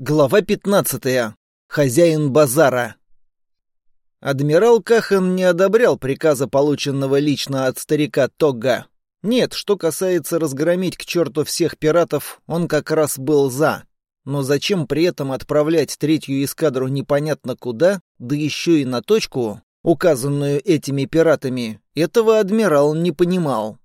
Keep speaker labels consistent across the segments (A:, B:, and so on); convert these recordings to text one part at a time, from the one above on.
A: Глава 15. Хозяин базара. Адмирал Кахан не одобрял приказа, полученного лично от старика Тогга. Нет, что касается разгромить к черту всех пиратов, он как раз был за. Но зачем при этом отправлять третью эскадру непонятно куда, да еще и на точку, указанную этими пиратами, этого адмирал не понимал.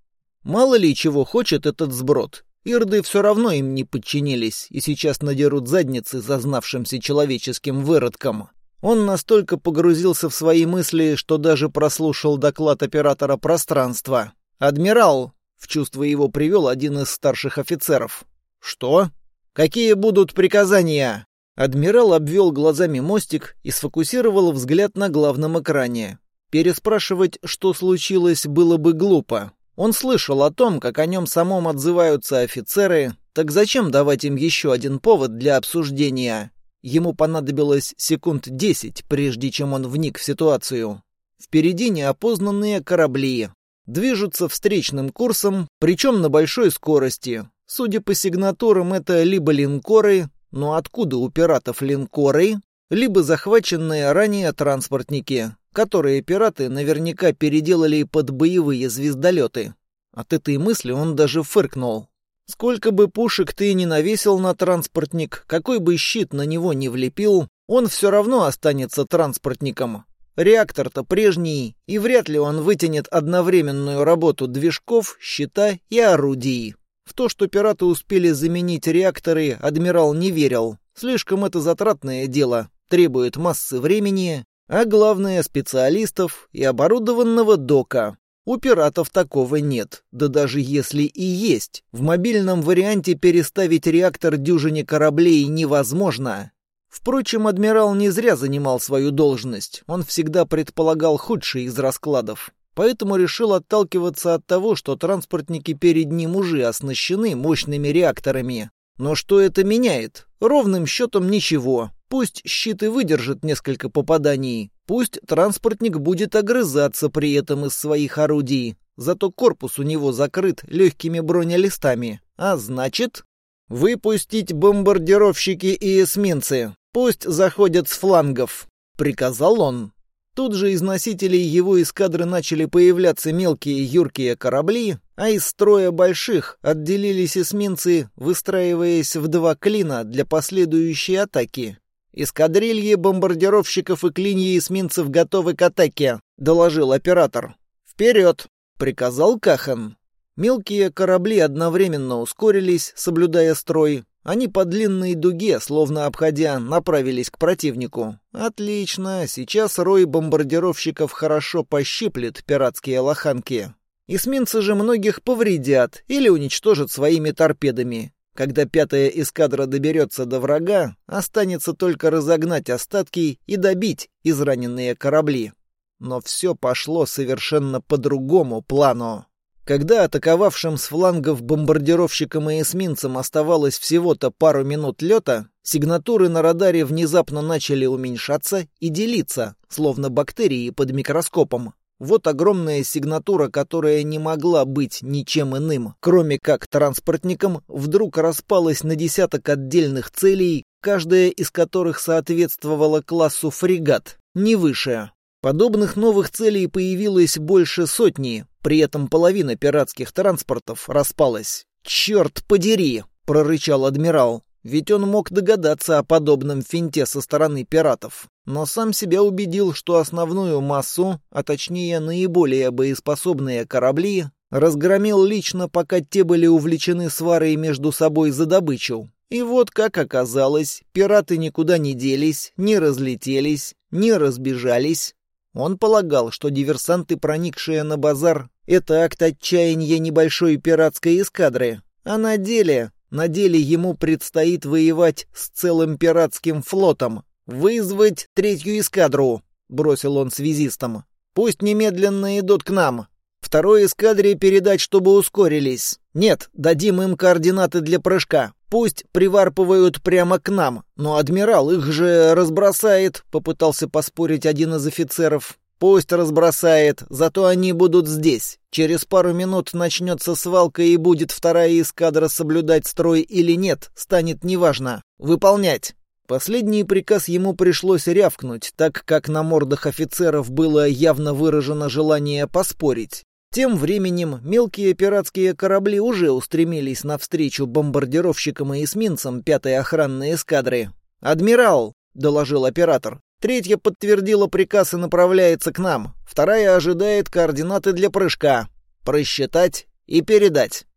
A: Мало ли чего хочет этот сброд, Ирды все равно им не подчинились и сейчас надерут задницы зазнавшимся человеческим выродкам. Он настолько погрузился в свои мысли, что даже прослушал доклад оператора пространства. «Адмирал!» — в чувство его привел один из старших офицеров. «Что? Какие будут приказания?» Адмирал обвел глазами мостик и сфокусировал взгляд на главном экране. Переспрашивать, что случилось, было бы глупо. Он слышал о том, как о нем самом отзываются офицеры, так зачем давать им еще один повод для обсуждения? Ему понадобилось секунд десять, прежде чем он вник в ситуацию. Впереди неопознанные корабли. Движутся встречным курсом, причем на большой скорости. Судя по сигнатурам, это либо линкоры, но откуда у пиратов линкоры? Либо захваченные ранее транспортники которые пираты наверняка переделали под боевые звездолеты. От этой мысли он даже фыркнул. Сколько бы пушек ты ни навесил на транспортник, какой бы щит на него ни влепил, он все равно останется транспортником. Реактор-то прежний, и вряд ли он вытянет одновременную работу движков, щита и орудий. В то, что пираты успели заменить реакторы, адмирал не верил. Слишком это затратное дело, требует массы времени, а главное специалистов и оборудованного дока. У пиратов такого нет, да даже если и есть, в мобильном варианте переставить реактор дюжине кораблей невозможно. Впрочем, адмирал не зря занимал свою должность, он всегда предполагал худший из раскладов. Поэтому решил отталкиваться от того, что транспортники перед ним уже оснащены мощными реакторами. Но что это меняет? Ровным счетом ничего. Пусть щит и выдержит несколько попаданий, пусть транспортник будет огрызаться при этом из своих орудий, зато корпус у него закрыт легкими бронелистами, а значит... «Выпустить бомбардировщики и эсминцы, пусть заходят с флангов», — приказал он. Тут же из носителей его эскадры начали появляться мелкие юркие корабли, а из строя больших отделились эсминцы, выстраиваясь в два клина для последующей атаки. «Эскадрильи бомбардировщиков и клиньи эсминцев готовы к атаке», — доложил оператор. «Вперед!» — приказал Кахан. Мелкие корабли одновременно ускорились, соблюдая строй. Они по длинной дуге, словно обходя, направились к противнику. Отлично, сейчас рой бомбардировщиков хорошо пощиплет пиратские лоханки. Эсминцы же многих повредят или уничтожат своими торпедами. Когда пятая эскадра доберется до врага, останется только разогнать остатки и добить израненные корабли. Но все пошло совершенно по другому плану. Когда атаковавшим с флангов бомбардировщикам и эсминцам оставалось всего-то пару минут лета, сигнатуры на радаре внезапно начали уменьшаться и делиться, словно бактерии под микроскопом. Вот огромная сигнатура, которая не могла быть ничем иным, кроме как транспортником, вдруг распалась на десяток отдельных целей, каждая из которых соответствовала классу фрегат, не выше. Подобных новых целей появилось больше сотни, при этом половина пиратских транспортов распалась. «Черт подери!» — прорычал адмирал. Ведь он мог догадаться о подобном финте со стороны пиратов, но сам себя убедил, что основную массу, а точнее наиболее боеспособные корабли, разгромил лично, пока те были увлечены сварой между собой за добычу. И вот, как оказалось, пираты никуда не делись, не разлетелись, не разбежались. Он полагал, что диверсанты, проникшие на базар, это акт отчаяния небольшой пиратской эскадры, а на деле на деле ему предстоит воевать с целым пиратским флотом. «Вызвать третью эскадру», — бросил он связистам. «Пусть немедленно идут к нам. Второй эскадре передать, чтобы ускорились. Нет, дадим им координаты для прыжка. Пусть приварпывают прямо к нам. Но адмирал их же разбросает», — попытался поспорить один из офицеров. Пусть разбросает, зато они будут здесь. Через пару минут начнется свалка и будет вторая эскадра соблюдать строй или нет, станет неважно. Выполнять. Последний приказ ему пришлось рявкнуть, так как на мордах офицеров было явно выражено желание поспорить. Тем временем мелкие пиратские корабли уже устремились навстречу бомбардировщикам и эсминцам пятой охранной эскадры. «Адмирал!» — доложил оператор. «Третья подтвердила приказ и направляется к нам. Вторая ожидает координаты для прыжка. Просчитать и передать».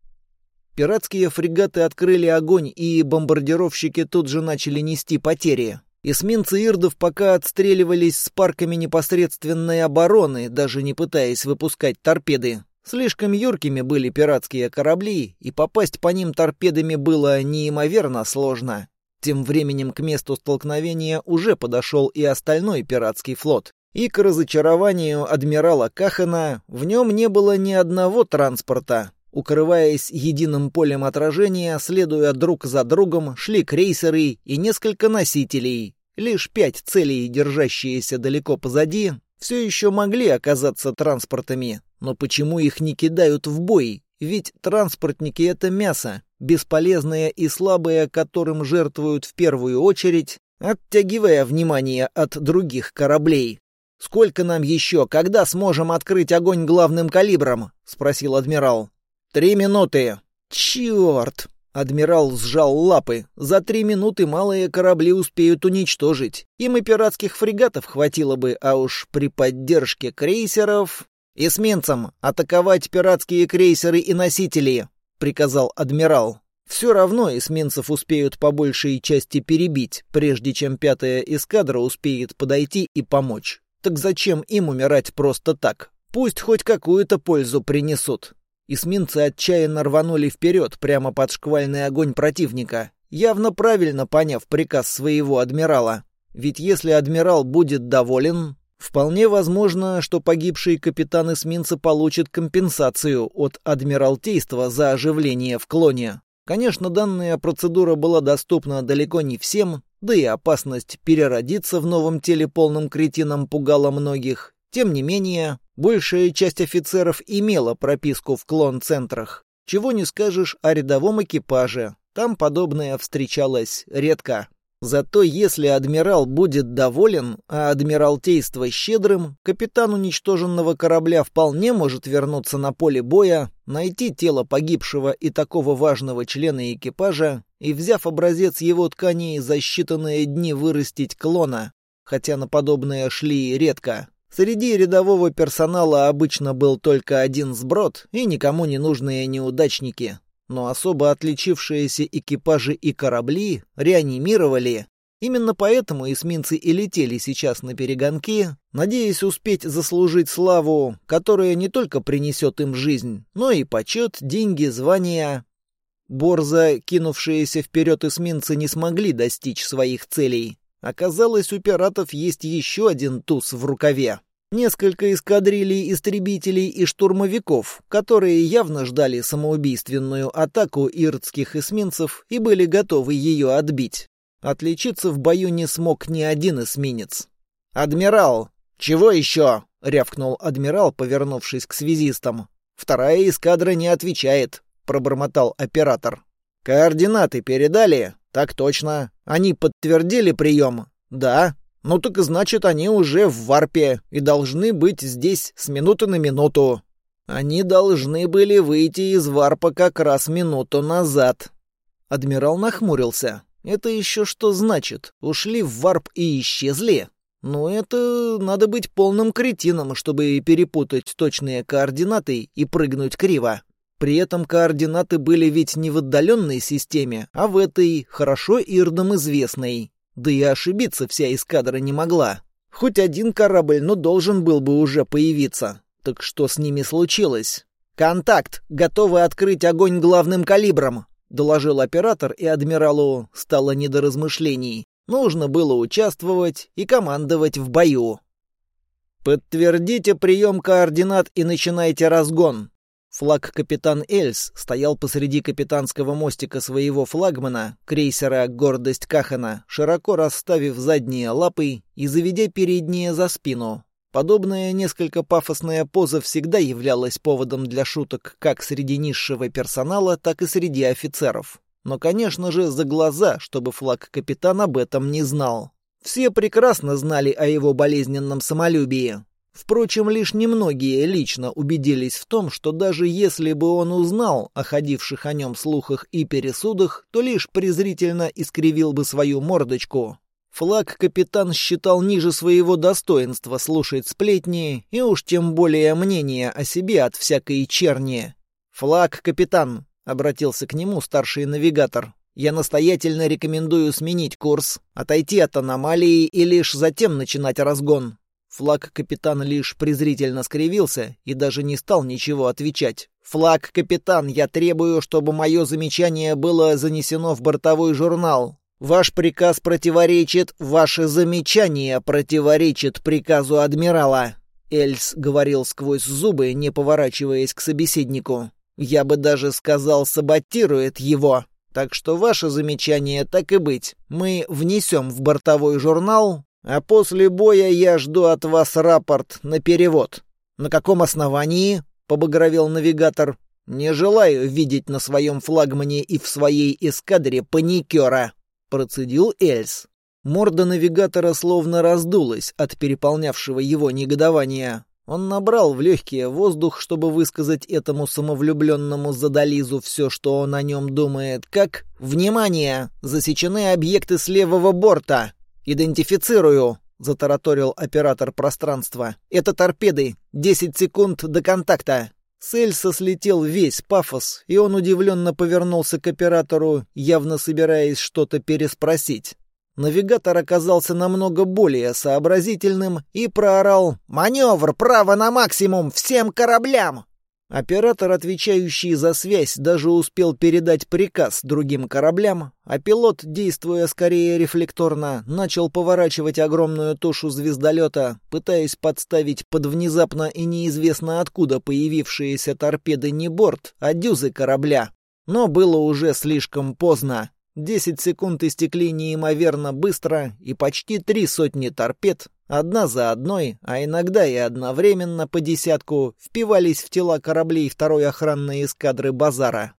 A: Пиратские фрегаты открыли огонь, и бомбардировщики тут же начали нести потери. Эсминцы ирдов пока отстреливались с парками непосредственной обороны, даже не пытаясь выпускать торпеды. Слишком юркими были пиратские корабли, и попасть по ним торпедами было неимоверно сложно. Тем временем к месту столкновения уже подошел и остальной пиратский флот. И к разочарованию адмирала Кахана в нем не было ни одного транспорта. Укрываясь единым полем отражения, следуя друг за другом, шли крейсеры и несколько носителей. Лишь пять целей, держащиеся далеко позади, все еще могли оказаться транспортами. Но почему их не кидают в бой? Ведь транспортники — это мясо, бесполезное и слабое, которым жертвуют в первую очередь, оттягивая внимание от других кораблей. «Сколько нам еще? Когда сможем открыть огонь главным калибром?» — спросил адмирал. «Три минуты!» «Черт!» Адмирал сжал лапы. «За три минуты малые корабли успеют уничтожить. Им и пиратских фрегатов хватило бы, а уж при поддержке крейсеров...» «Эсминцам атаковать пиратские крейсеры и носители!» — приказал адмирал. «Все равно эсминцев успеют по большей части перебить, прежде чем пятая эскадра успеет подойти и помочь. Так зачем им умирать просто так? Пусть хоть какую-то пользу принесут. Эсминцы отчаянно рванули вперед, прямо под шквальный огонь противника, явно правильно поняв приказ своего адмирала. Ведь если адмирал будет доволен, вполне возможно, что погибший капитан эсминца получит компенсацию от адмиралтейства за оживление в клоне. Конечно, данная процедура была доступна далеко не всем, да и опасность переродиться в новом теле полным кретином пугала многих. Тем не менее, большая часть офицеров имела прописку в клон-центрах. Чего не скажешь о рядовом экипаже. Там подобное встречалось редко. Зато если адмирал будет доволен, а адмиралтейство щедрым, капитан уничтоженного корабля вполне может вернуться на поле боя, найти тело погибшего и такого важного члена экипажа и, взяв образец его тканей, за считанные дни вырастить клона, хотя на подобное шли редко. Среди рядового персонала обычно был только один сброд и никому не нужные неудачники. Но особо отличившиеся экипажи и корабли реанимировали. Именно поэтому эсминцы и летели сейчас на перегонки, надеясь успеть заслужить славу, которая не только принесет им жизнь, но и почет, деньги, звания. Борза, кинувшиеся вперед эсминцы, не смогли достичь своих целей. Оказалось, у пиратов есть еще один туз в рукаве. Несколько эскадрилий истребителей и штурмовиков, которые явно ждали самоубийственную атаку ирдских эсминцев и были готовы ее отбить. Отличиться в бою не смог ни один эсминец. «Адмирал! Чего еще?» — рявкнул адмирал, повернувшись к связистам. «Вторая эскадра не отвечает», — пробормотал оператор. «Координаты передали?» «Так точно. Они подтвердили прием?» «Да». «Ну так значит, они уже в варпе и должны быть здесь с минуты на минуту». «Они должны были выйти из варпа как раз минуту назад». Адмирал нахмурился. «Это еще что значит? Ушли в варп и исчезли?» «Ну, это надо быть полным кретином, чтобы перепутать точные координаты и прыгнуть криво». При этом координаты были ведь не в отдаленной системе, а в этой, хорошо ирдам известной. Да и ошибиться вся эскадра не могла. Хоть один корабль, но должен был бы уже появиться. Так что с ними случилось? «Контакт! Готовы открыть огонь главным калибром!» — доложил оператор, и адмиралу стало не до размышлений. Нужно было участвовать и командовать в бою. «Подтвердите прием координат и начинайте разгон», Флаг «Капитан Эльс» стоял посреди капитанского мостика своего флагмана, крейсера «Гордость Кахана», широко расставив задние лапы и заведя передние за спину. Подобная несколько пафосная поза всегда являлась поводом для шуток как среди низшего персонала, так и среди офицеров. но, конечно же, за глаза, чтобы флаг-капитан об этом не знал. Все прекрасно знали о его болезненном самолюбии. Впрочем, лишь немногие лично убедились в том, что даже если бы он узнал о ходивших о нем слухах и пересудах, то лишь презрительно искривил бы свою мордочку. Флаг-капитан считал ниже своего достоинства слушать сплетни и уж тем более мнение о себе от всякой черни. «Флаг-капитан», — обратился к нему старший навигатор, — «я настоятельно рекомендую сменить курс, отойти от аномалии и лишь затем начинать разгон. Флаг капитан лишь презрительно скривился и даже не стал ничего отвечать. «Флаг капитан, я требую, чтобы мое замечание было занесено в бортовой журнал. Ваш приказ противоречит, ваше замечание противоречит приказу адмирала». Эльс говорил сквозь зубы, не поворачиваясь к собеседнику. «Я бы даже сказал, саботирует его. Так что ваше замечание так и быть. Мы внесем в бортовой журнал, а после боя я жду от вас рапорт на перевод. На каком основании? Побагровел навигатор. Не желаю видеть на своем флагмане и в своей эскадре паникера. Процедил Эльс. Морда навигатора словно раздулась от переполнявшего его негодования. Он набрал в легкие воздух, чтобы высказать этому самовлюбленному задализу все, что он о нем думает, как «Внимание! Засечены объекты с левого борта! «Идентифицирую», — затараторил оператор пространства. «Это торпеды. Десять секунд до контакта». С Эльса слетел весь пафос, и он удивленно повернулся к оператору, явно собираясь что-то переспросить. Навигатор оказался намного более сообразительным и проорал «Маневр! Право на максимум! Всем кораблям!» Оператор, отвечающий за связь, даже успел передать приказ другим кораблям, а пилот, действуя скорее рефлекторно, начал поворачивать огромную тушу звездолета, пытаясь подставить под внезапно и неизвестно откуда появившиеся торпеды не борт, а дюзы корабля. Но было уже слишком поздно. Десять секунд истекли неимоверно быстро, и почти три сотни торпед, одна за одной, а иногда и одновременно по десятку, впивались в тела кораблей второй охранной эскадры «Базара».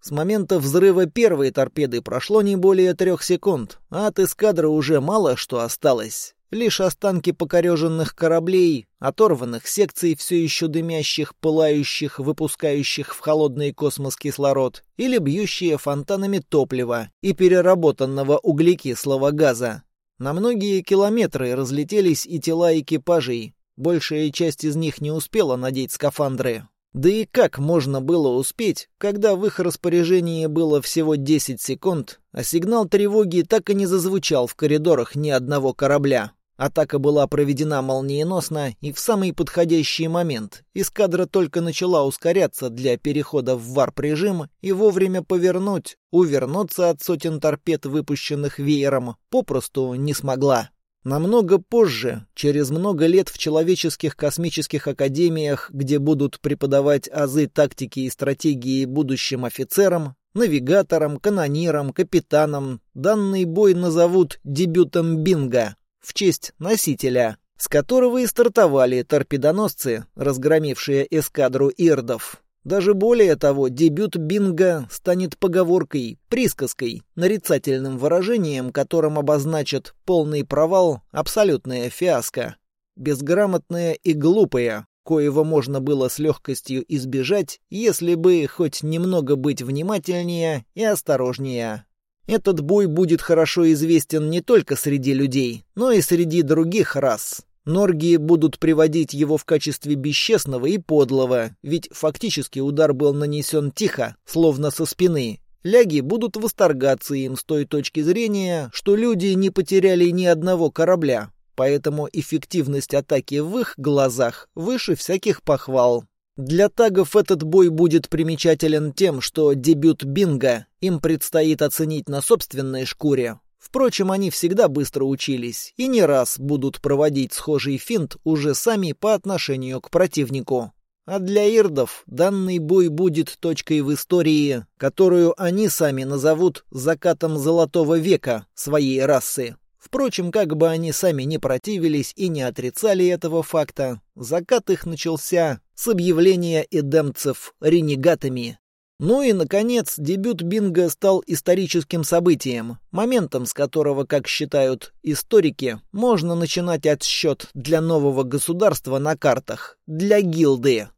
A: С момента взрыва первой торпеды прошло не более трех секунд, а от эскадры уже мало что осталось. Лишь останки покореженных кораблей, оторванных секций все еще дымящих, пылающих, выпускающих в холодный космос кислород, или бьющие фонтанами топлива и переработанного углекислого газа. На многие километры разлетелись и тела экипажей. Большая часть из них не успела надеть скафандры. Да и как можно было успеть, когда в их распоряжении было всего 10 секунд, а сигнал тревоги так и не зазвучал в коридорах ни одного корабля? Атака была проведена молниеносно и в самый подходящий момент. Эскадра только начала ускоряться для перехода в варп-режим и вовремя повернуть, увернуться от сотен торпед, выпущенных веером, попросту не смогла. Намного позже, через много лет в человеческих космических академиях, где будут преподавать азы тактики и стратегии будущим офицерам, навигаторам, канонирам, капитанам, данный бой назовут дебютом Бинга в честь носителя, с которого и стартовали торпедоносцы, разгромившие эскадру ирдов. Даже более того, дебют Бинга станет поговоркой, присказкой, нарицательным выражением, которым обозначат полный провал, абсолютная фиаско. Безграмотная и глупая, коего можно было с легкостью избежать, если бы хоть немного быть внимательнее и осторожнее. Этот бой будет хорошо известен не только среди людей, но и среди других рас. Норги будут приводить его в качестве бесчестного и подлого, ведь фактически удар был нанесен тихо, словно со спины. Ляги будут восторгаться им с той точки зрения, что люди не потеряли ни одного корабля, поэтому эффективность атаки в их глазах выше всяких похвал. Для тагов этот бой будет примечателен тем, что дебют Бинга им предстоит оценить на собственной шкуре. Впрочем, они всегда быстро учились и не раз будут проводить схожий финт уже сами по отношению к противнику. А для ирдов данный бой будет точкой в истории, которую они сами назовут «закатом золотого века» своей расы. Впрочем, как бы они сами не противились и не отрицали этого факта, закат их начался с объявления эдемцев ренегатами. Ну и, наконец, дебют Бинга стал историческим событием, моментом, с которого, как считают историки, можно начинать отсчет для нового государства на картах, для гилды.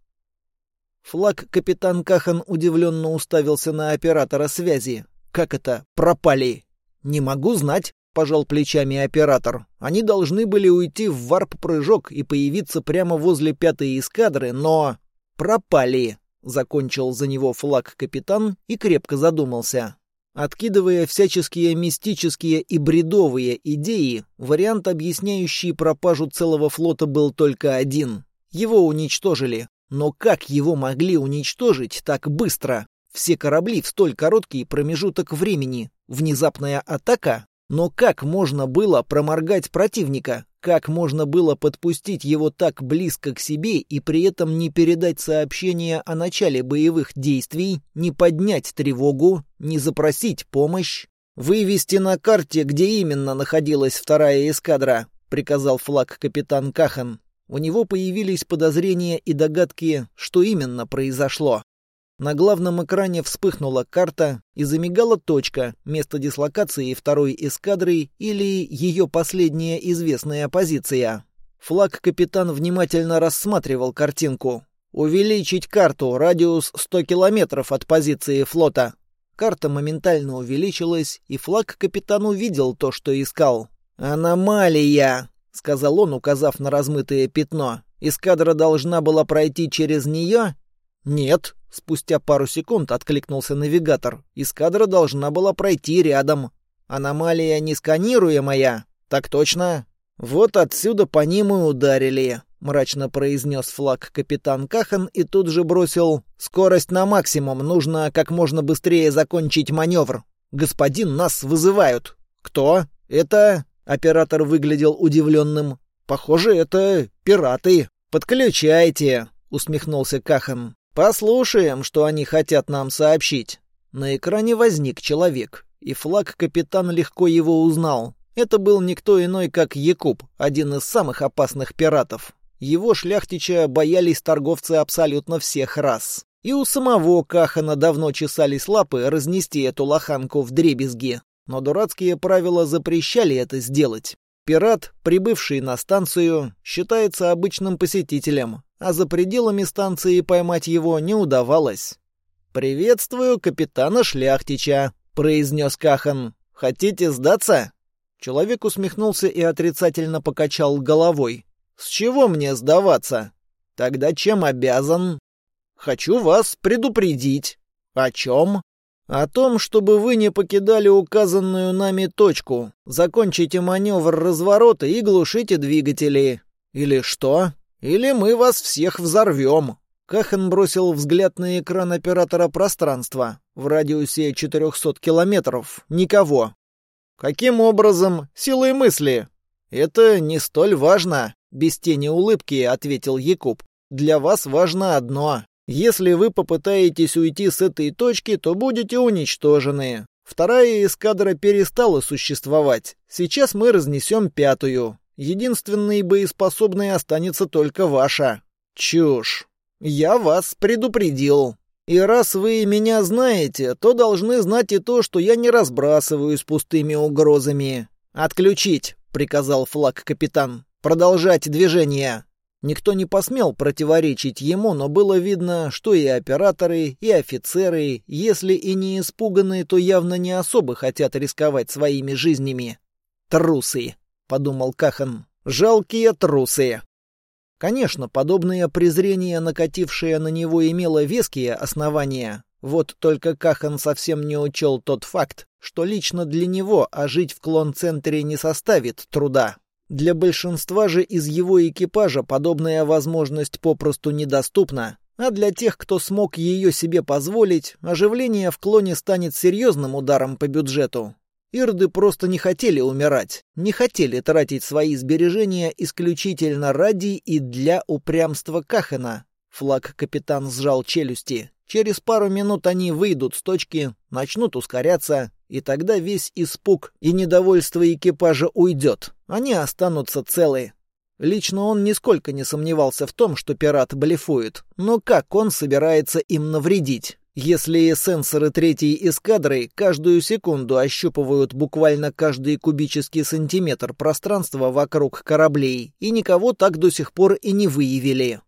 A: Флаг капитан Кахан удивленно уставился на оператора связи. «Как это? Пропали?» «Не могу знать», — пожал плечами оператор. «Они должны были уйти в варп-прыжок и появиться прямо возле пятой эскадры, но...» «Пропали», — закончил за него флаг капитан и крепко задумался. Откидывая всяческие мистические и бредовые идеи, вариант, объясняющий пропажу целого флота, был только один. Его уничтожили. Но как его могли уничтожить так быстро? Все корабли в столь короткий промежуток времени. Внезапная атака? Но как можно было проморгать противника? Как можно было подпустить его так близко к себе и при этом не передать сообщение о начале боевых действий, не поднять тревогу, не запросить помощь? «Вывести на карте, где именно находилась вторая эскадра», — приказал флаг капитан Кахан. У него появились подозрения и догадки, что именно произошло. На главном экране вспыхнула карта и замигала точка, место дислокации второй эскадры или ее последняя известная позиция. Флаг-капитан внимательно рассматривал картинку. «Увеличить карту, радиус 100 километров от позиции флота». Карта моментально увеличилась, и флаг-капитан увидел то, что искал. «Аномалия!» — сказал он, указав на размытое пятно. «Эскадра должна была пройти через нее?» «Нет», — спустя пару секунд откликнулся навигатор. «Эскадра должна была пройти рядом. Аномалия несканируемая?» «Так точно». «Вот отсюда по ним и ударили», — мрачно произнес флаг капитан Кахан и тут же бросил «Скорость на максимум, нужно как можно быстрее закончить маневр. Господин, нас вызывают». «Кто?» «Это...» Оператор выглядел удивленным. «Похоже, это пираты. Подключайте!» — усмехнулся Кахан. «Послушаем, что они хотят нам сообщить». На экране возник человек, и флаг капитан легко его узнал. Это был никто иной, как Якуб, один из самых опасных пиратов. Его шляхтича боялись торговцы абсолютно всех рас. И у самого Кахана давно чесались лапы разнести эту лоханку в дребезги но дурацкие правила запрещали это сделать. Пират, прибывший на станцию, считается обычным посетителем, а за пределами станции поймать его не удавалось. «Приветствую капитана Шляхтича», — произнес Кахан. «Хотите сдаться?» Человек усмехнулся и отрицательно покачал головой. «С чего мне сдаваться? Тогда чем обязан?» «Хочу вас предупредить». «О чем?» О том, чтобы вы не покидали указанную нами точку. Закончите маневр разворота и глушите двигатели. Или что? Или мы вас всех взорвем. Кахан бросил взгляд на экран оператора пространства. В радиусе 400 километров. Никого. Каким образом? Силой мысли. Это не столь важно. Без тени улыбки ответил Якуб. Для вас важно одно если вы попытаетесь уйти с этой точки, то будете уничтожены. Вторая эскадра перестала существовать. Сейчас мы разнесем пятую. Единственной боеспособной останется только ваша. Чушь. Я вас предупредил. И раз вы меня знаете, то должны знать и то, что я не разбрасываюсь пустыми угрозами. «Отключить!» — приказал флаг капитан. «Продолжать движение!» Никто не посмел противоречить ему, но было видно, что и операторы, и офицеры, если и не испуганные, то явно не особо хотят рисковать своими жизнями. «Трусы», — подумал Кахан, — «жалкие трусы». Конечно, подобное презрение, накатившее на него, имело веские основания. Вот только Кахан совсем не учел тот факт, что лично для него, а жить в клон-центре не составит труда. Для большинства же из его экипажа подобная возможность попросту недоступна, а для тех, кто смог ее себе позволить, оживление в клоне станет серьезным ударом по бюджету. Ирды просто не хотели умирать, не хотели тратить свои сбережения исключительно ради и для упрямства Кахана. Флаг-капитан сжал челюсти. Через пару минут они выйдут с точки, начнут ускоряться, и тогда весь испуг и недовольство экипажа уйдет. Они останутся целы. Лично он нисколько не сомневался в том, что пират блефует. Но как он собирается им навредить? Если сенсоры третьей эскадры каждую секунду ощупывают буквально каждый кубический сантиметр пространства вокруг кораблей, и никого так до сих пор и не выявили.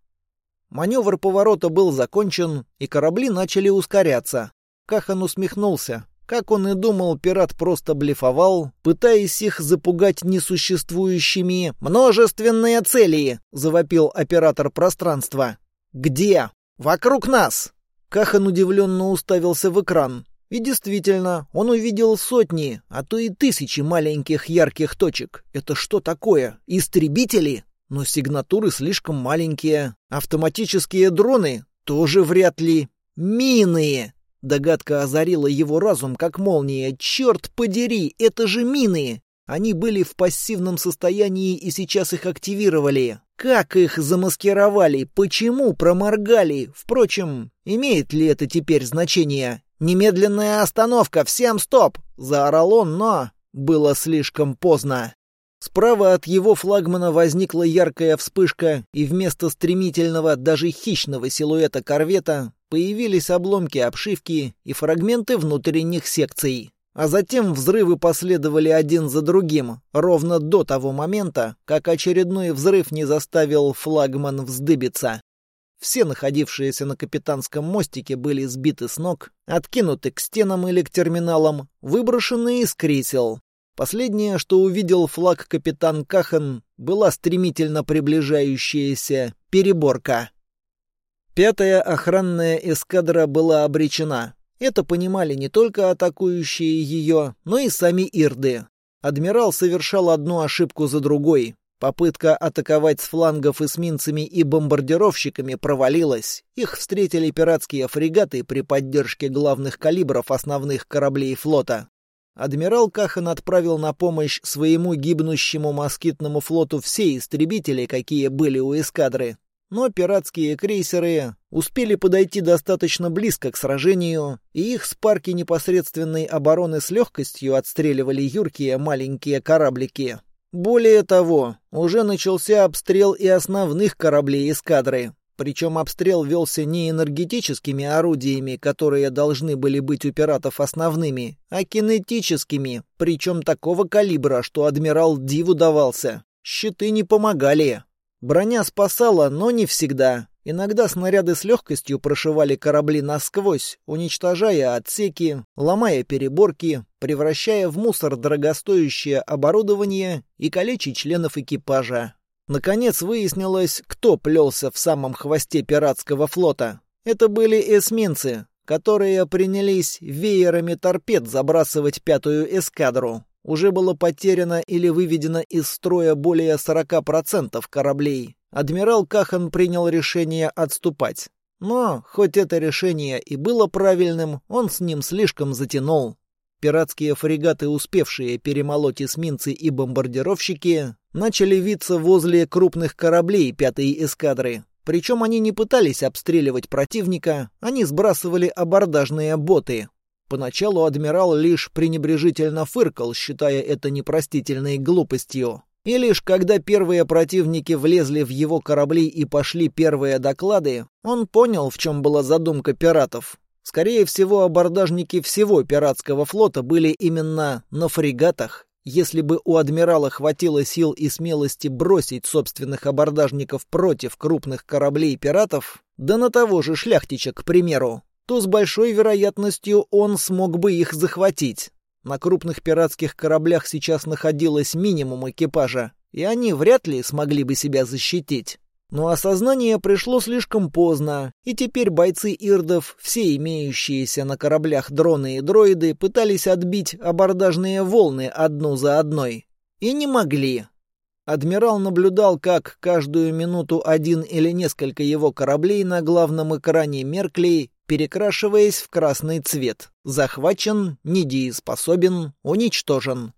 A: Маневр поворота был закончен, и корабли начали ускоряться. Кахан усмехнулся. Как он и думал, пират просто блефовал, пытаясь их запугать несуществующими «множественные цели», — завопил оператор пространства. «Где?» «Вокруг нас!» Кахан удивленно уставился в экран. И действительно, он увидел сотни, а то и тысячи маленьких ярких точек. Это что такое? Истребители? Но сигнатуры слишком маленькие. Автоматические дроны? Тоже вряд ли. Мины! Догадка озарила его разум, как молния. «Черт подери, это же мины!» Они были в пассивном состоянии и сейчас их активировали. Как их замаскировали? Почему проморгали? Впрочем, имеет ли это теперь значение? «Немедленная остановка! Всем стоп!» — заорал он, но было слишком поздно. Справа от его флагмана возникла яркая вспышка, и вместо стремительного, даже хищного силуэта корвета появились обломки обшивки и фрагменты внутренних секций. А затем взрывы последовали один за другим, ровно до того момента, как очередной взрыв не заставил флагман вздыбиться. Все находившиеся на капитанском мостике были сбиты с ног, откинуты к стенам или к терминалам, выброшены из кресел. Последнее, что увидел флаг капитан Кахан, была стремительно приближающаяся переборка. Пятая охранная эскадра была обречена. Это понимали не только атакующие ее, но и сами Ирды. Адмирал совершал одну ошибку за другой. Попытка атаковать с флангов эсминцами и бомбардировщиками провалилась. Их встретили пиратские фрегаты при поддержке главных калибров основных кораблей флота. Адмирал Кахан отправил на помощь своему гибнущему москитному флоту все истребители, какие были у эскадры, но пиратские крейсеры успели подойти достаточно близко к сражению, и их с парки непосредственной обороны с легкостью отстреливали юркие маленькие кораблики. Более того, уже начался обстрел и основных кораблей эскадры. Причем обстрел велся не энергетическими орудиями, которые должны были быть у пиратов основными, а кинетическими, причем такого калибра, что адмирал диву давался. Щиты не помогали. Броня спасала, но не всегда. Иногда снаряды с легкостью прошивали корабли насквозь, уничтожая отсеки, ломая переборки, превращая в мусор дорогостоящее оборудование и калечить членов экипажа. Наконец выяснилось, кто плелся в самом хвосте пиратского флота. Это были эсминцы, которые принялись веерами торпед забрасывать пятую эскадру уже было потеряно или выведено из строя более 40% кораблей. Адмирал Кахан принял решение отступать. Но, хоть это решение и было правильным, он с ним слишком затянул. Пиратские фрегаты, успевшие перемолоть эсминцы и бомбардировщики, начали виться возле крупных кораблей пятой эскадры. Причем они не пытались обстреливать противника, они сбрасывали абордажные боты, Поначалу адмирал лишь пренебрежительно фыркал, считая это непростительной глупостью. И лишь когда первые противники влезли в его корабли и пошли первые доклады, он понял, в чем была задумка пиратов. Скорее всего, абордажники всего пиратского флота были именно на фрегатах. Если бы у адмирала хватило сил и смелости бросить собственных абордажников против крупных кораблей пиратов, да на того же шляхтича, к примеру, то с большой вероятностью он смог бы их захватить. На крупных пиратских кораблях сейчас находилось минимум экипажа, и они вряд ли смогли бы себя защитить. Но осознание пришло слишком поздно, и теперь бойцы ирдов, все имеющиеся на кораблях дроны и дроиды, пытались отбить абордажные волны одну за одной. И не могли. Адмирал наблюдал, как каждую минуту один или несколько его кораблей на главном экране меркли перекрашиваясь в красный цвет. Захвачен, недееспособен, уничтожен.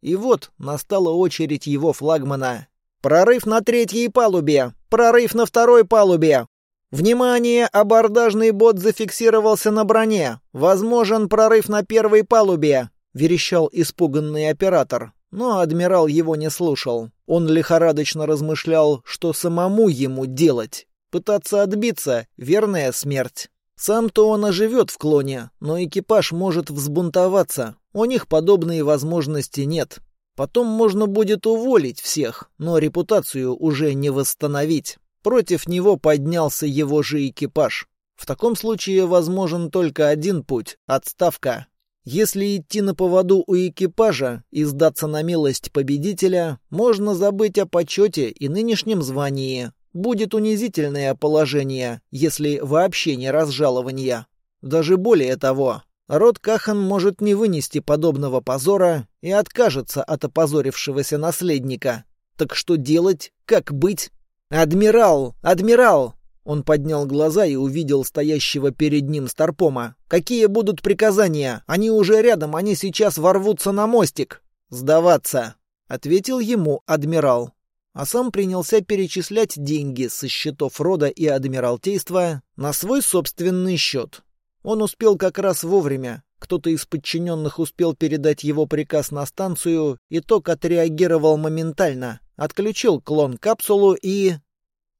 A: И вот настала очередь его флагмана. «Прорыв на третьей палубе! Прорыв на второй палубе! Внимание! Абордажный бот зафиксировался на броне! Возможен прорыв на первой палубе!» — верещал испуганный оператор. Но адмирал его не слушал. Он лихорадочно размышлял, что самому ему делать. Пытаться отбиться — верная смерть. Сам-то он оживет в клоне, но экипаж может взбунтоваться. У них подобные возможности нет. Потом можно будет уволить всех, но репутацию уже не восстановить. Против него поднялся его же экипаж. В таком случае возможен только один путь — отставка. Если идти на поводу у экипажа и сдаться на милость победителя, можно забыть о почете и нынешнем звании. Будет унизительное положение, если вообще не разжалование. Даже более того, Род Кахан может не вынести подобного позора и откажется от опозорившегося наследника. Так что делать? Как быть? «Адмирал! Адмирал!» Он поднял глаза и увидел стоящего перед ним Старпома. «Какие будут приказания? Они уже рядом, они сейчас ворвутся на мостик!» «Сдаваться!» — ответил ему адмирал. А сам принялся перечислять деньги со счетов рода и адмиралтейства на свой собственный счет. Он успел как раз вовремя. Кто-то из подчиненных успел передать его приказ на станцию, и ток отреагировал моментально. Отключил клон-капсулу и...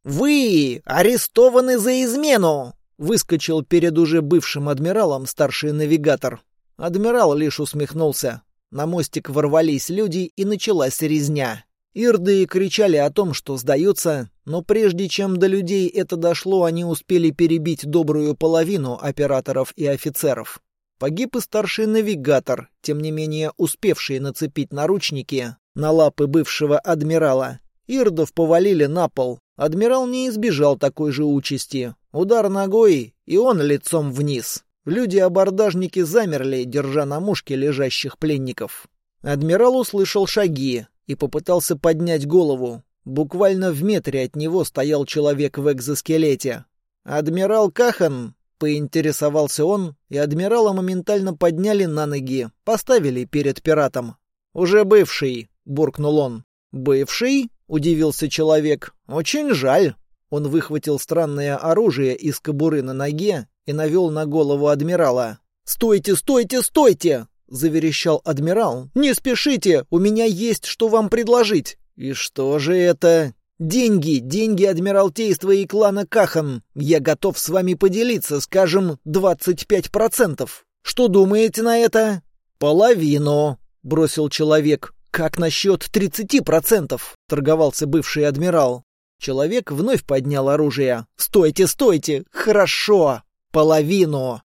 A: «Вы арестованы за измену!» Выскочил перед уже бывшим адмиралом старший навигатор. Адмирал лишь усмехнулся. На мостик ворвались люди, и началась резня. Ирды кричали о том, что сдаются, но прежде чем до людей это дошло, они успели перебить добрую половину операторов и офицеров. Погиб и старший навигатор, тем не менее успевший нацепить наручники на лапы бывшего адмирала. Ирдов повалили на пол. Адмирал не избежал такой же участи. Удар ногой, и он лицом вниз. Люди-абордажники замерли, держа на мушке лежащих пленников. Адмирал услышал шаги, и попытался поднять голову. Буквально в метре от него стоял человек в экзоскелете. «Адмирал Кахан?» — поинтересовался он, и адмирала моментально подняли на ноги, поставили перед пиратом. «Уже бывший», — буркнул он. «Бывший?» — удивился человек. «Очень жаль». Он выхватил странное оружие из кобуры на ноге и навел на голову адмирала. «Стойте, стойте, стойте!» — заверещал адмирал. «Не спешите, у меня есть что вам предложить». «И что же это?» «Деньги, деньги Адмиралтейства и клана Кахан. Я готов с вами поделиться, скажем, 25%. Что думаете на это?» «Половину», — бросил человек. «Как насчет 30%?» — торговался бывший адмирал. Человек вновь поднял оружие. «Стойте, стойте! Хорошо! Половину!»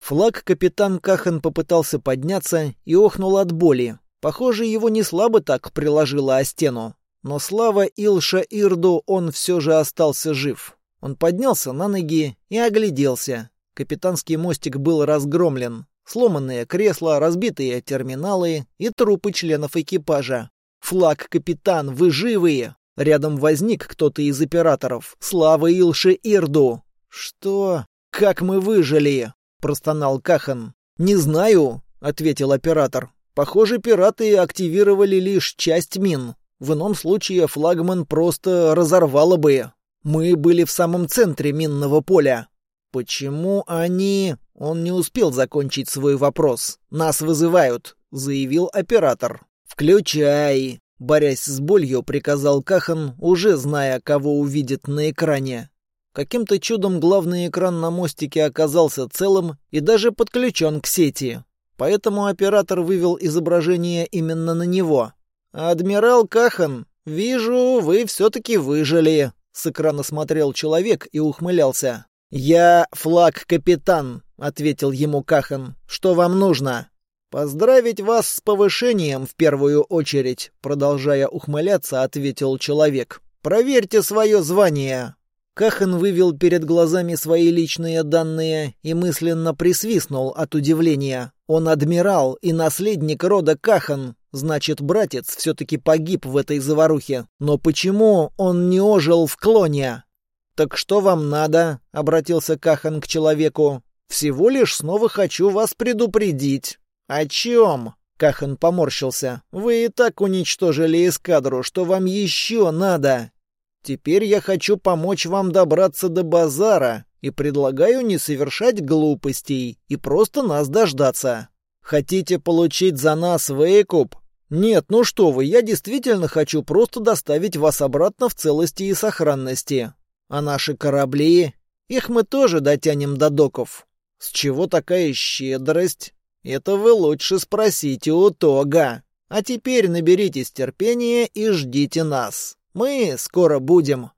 A: Флаг капитан Кахан попытался подняться и охнул от боли. Похоже, его не слабо так приложило о стену. Но слава Илша Ирду, он все же остался жив. Он поднялся на ноги и огляделся. Капитанский мостик был разгромлен. Сломанные кресла, разбитые терминалы и трупы членов экипажа. «Флаг, капитан, вы живые!» Рядом возник кто-то из операторов. «Слава Илше Ирду!» «Что? Как мы выжили?» — простонал Кахан. «Не знаю», — ответил оператор. «Похоже, пираты активировали лишь часть мин. В ином случае флагман просто разорвало бы. Мы были в самом центре минного поля». «Почему они...» Он не успел закончить свой вопрос. «Нас вызывают», — заявил оператор. «Включай», — борясь с болью, приказал Кахан, уже зная, кого увидит на экране. Каким-то чудом главный экран на мостике оказался целым и даже подключен к сети. Поэтому оператор вывел изображение именно на него. «Адмирал Кахан, вижу, вы все-таки выжили», — с экрана смотрел человек и ухмылялся. «Я флаг-капитан», — ответил ему Кахан. «Что вам нужно?» «Поздравить вас с повышением в первую очередь», — продолжая ухмыляться, ответил человек. «Проверьте свое звание. Кахан вывел перед глазами свои личные данные и мысленно присвистнул от удивления. Он адмирал и наследник рода Кахан, значит, братец все-таки погиб в этой заварухе. Но почему он не ожил в клоне? «Так что вам надо?» — обратился Кахан к человеку. «Всего лишь снова хочу вас предупредить». «О чем?» — Кахан поморщился. «Вы и так уничтожили эскадру, что вам еще надо?» Теперь я хочу помочь вам добраться до базара и предлагаю не совершать глупостей и просто нас дождаться. Хотите получить за нас выкуп? Нет, ну что вы, я действительно хочу просто доставить вас обратно в целости и сохранности. А наши корабли? Их мы тоже дотянем до доков. С чего такая щедрость? Это вы лучше спросите у Тога. А теперь наберитесь терпения и ждите нас. Мы скоро будем.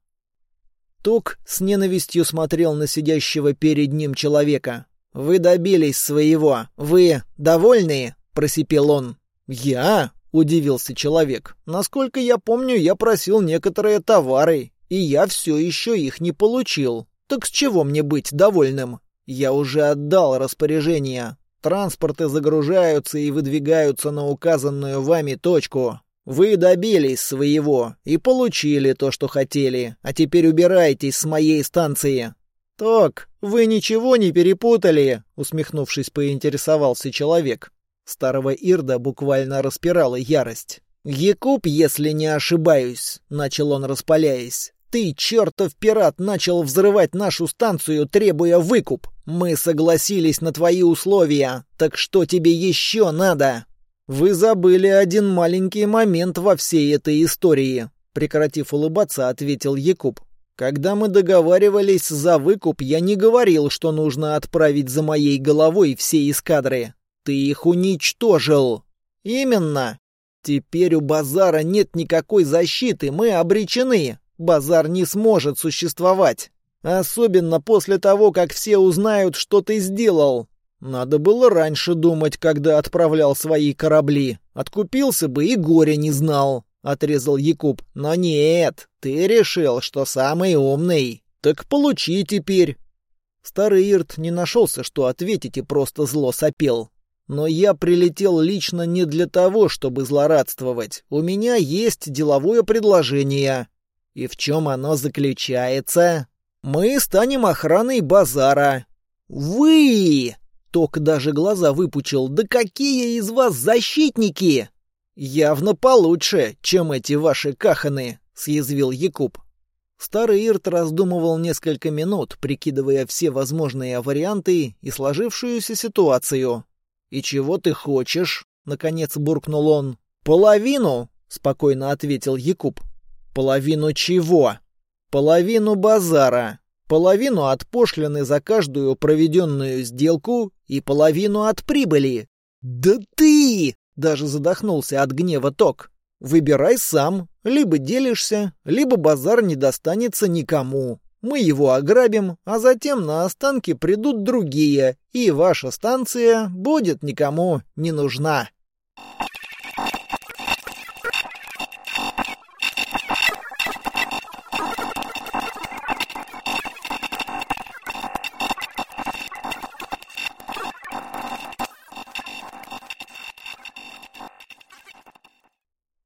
A: Тук с ненавистью смотрел на сидящего перед ним человека. «Вы добились своего. Вы довольны?» — просипел он. «Я?» — удивился человек. «Насколько я помню, я просил некоторые товары, и я все еще их не получил. Так с чего мне быть довольным? Я уже отдал распоряжение. Транспорты загружаются и выдвигаются на указанную вами точку. Вы добились своего и получили то, что хотели, а теперь убирайтесь с моей станции. «Так, вы ничего не перепутали?» — усмехнувшись, поинтересовался человек. Старого Ирда буквально распирала ярость. «Якуб, если не ошибаюсь», — начал он, распаляясь. «Ты, чертов пират, начал взрывать нашу станцию, требуя выкуп. Мы согласились на твои условия. Так что тебе еще надо?» «Вы забыли один маленький момент во всей этой истории», — прекратив улыбаться, ответил Якуб. Когда мы договаривались за выкуп, я не говорил, что нужно отправить за моей головой все эскадры. Ты их уничтожил. Именно. Теперь у базара нет никакой защиты, мы обречены. Базар не сможет существовать. Особенно после того, как все узнают, что ты сделал. Надо было раньше думать, когда отправлял свои корабли. Откупился бы и горя не знал. — отрезал Якуб. «Но нет, ты решил, что самый умный. Так получи теперь». Старый Ирт не нашелся, что ответить, и просто зло сопел. «Но я прилетел лично не для того, чтобы злорадствовать. У меня есть деловое предложение». «И в чем оно заключается?» «Мы станем охраной базара». «Вы!» Ток даже глаза выпучил. «Да какие из вас защитники!» «Явно получше, чем эти ваши каханы», — съязвил Якуб. Старый Ирт раздумывал несколько минут, прикидывая все возможные варианты и сложившуюся ситуацию. «И чего ты хочешь?» — наконец буркнул он. «Половину!» — спокойно ответил Якуб. «Половину чего?» «Половину базара. Половину от пошлины за каждую проведенную сделку и половину от прибыли». «Да ты!» Даже задохнулся от гнева Ток. Выбирай сам. Либо делишься, либо базар не достанется никому. Мы его ограбим, а затем на останки придут другие, и ваша станция будет никому не нужна.